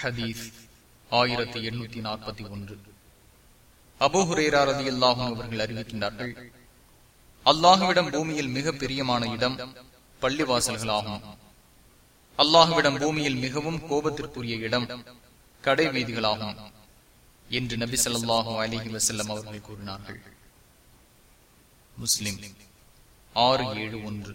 ஹதீஸ் ஆயிரத்தி எண்ணூத்தி நாற்பத்தி ஒன்று. அபோஹுரேரா ரதி அல்லாஹும் அவர்கள் அறிவிக்கின்றார்கள் அல்லாஹுவிடம் பூமியில் மிக பிரியமான இடம் பள்ளிவாசல்களாகும். அல்லாஹுவிடம் பூமியில் மிகவும் கோபத்திற்குரிய இடம் கடை வீதிகளாகும் என்று நபி சொல்லாஹு அலிஹி வசல்லம் அவர்கள் கூறினார்கள். முஸ்லிம் ஆறு ஏழு ஒன்று.